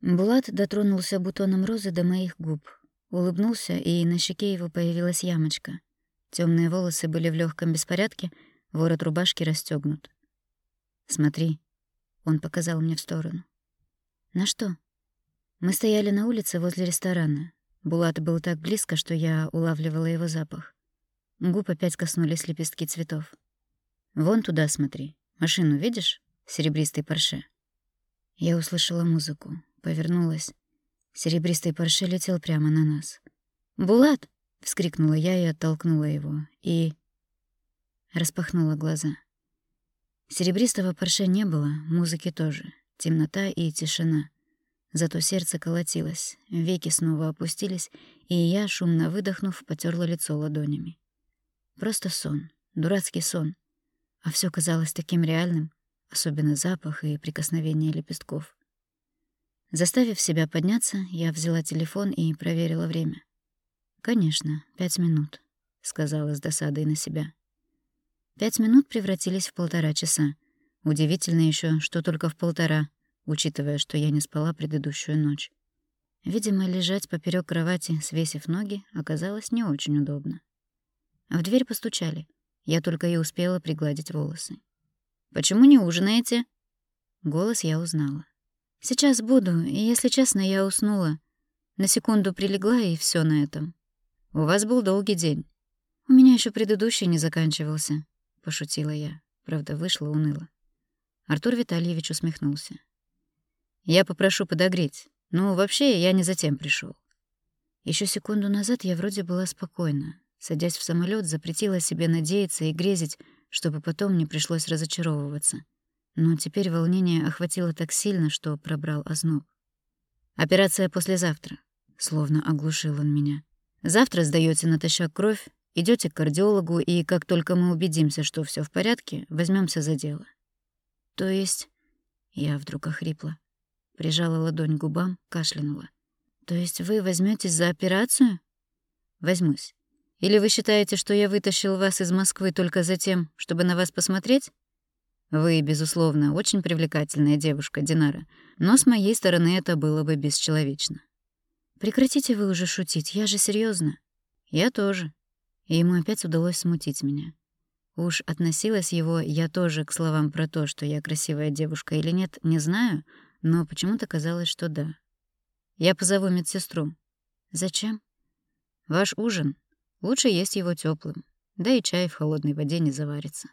Булат дотронулся бутоном розы до моих губ, улыбнулся, и на щеке его появилась ямочка. Темные волосы были в легком беспорядке, ворот рубашки расстегнут. «Смотри», — он показал мне в сторону. «На что?» Мы стояли на улице возле ресторана. Булат был так близко, что я улавливала его запах. Губ опять коснулись лепестки цветов. «Вон туда смотри. Машину видишь? Серебристый Порше». Я услышала музыку, повернулась. Серебристый Порше летел прямо на нас. «Булат!» — вскрикнула я и оттолкнула его. И... Распахнула глаза. Серебристого Порше не было, музыки тоже. Темнота и тишина. Зато сердце колотилось, веки снова опустились, и я, шумно выдохнув, потерла лицо ладонями. Просто сон, дурацкий сон. А все казалось таким реальным, особенно запах и прикосновение лепестков. Заставив себя подняться, я взяла телефон и проверила время. «Конечно, пять минут», — сказала с досадой на себя. Пять минут превратились в полтора часа. Удивительно еще, что только в полтора, учитывая, что я не спала предыдущую ночь. Видимо, лежать поперек кровати, свесив ноги, оказалось не очень удобно. В дверь постучали. Я только и успела пригладить волосы. «Почему не ужинаете?» Голос я узнала. «Сейчас буду, и, если честно, я уснула. На секунду прилегла, и все на этом. У вас был долгий день. У меня еще предыдущий не заканчивался», — пошутила я. Правда, вышла уныло. Артур Витальевич усмехнулся. «Я попрошу подогреть. Ну, вообще, я не затем пришел. Еще секунду назад я вроде была спокойна. Садясь в самолет, запретила себе надеяться и грезить, чтобы потом не пришлось разочаровываться. Но теперь волнение охватило так сильно, что пробрал озноб. «Операция послезавтра», — словно оглушил он меня. «Завтра сдаете натощак кровь, идете к кардиологу, и как только мы убедимся, что все в порядке, возьмемся за дело». «То есть...» Я вдруг охрипла. Прижала ладонь к губам, кашлянула. «То есть вы возьметесь за операцию?» «Возьмусь. Или вы считаете, что я вытащил вас из Москвы только за тем, чтобы на вас посмотреть? Вы, безусловно, очень привлекательная девушка, Динара, но с моей стороны это было бы бесчеловечно. Прекратите вы уже шутить, я же серьезно. Я тоже. И ему опять удалось смутить меня. Уж относилась его я тоже к словам про то, что я красивая девушка или нет, не знаю, но почему-то казалось, что да. Я позову медсестру. Зачем? Ваш ужин Лучше есть его теплым, да и чай в холодной воде не заварится.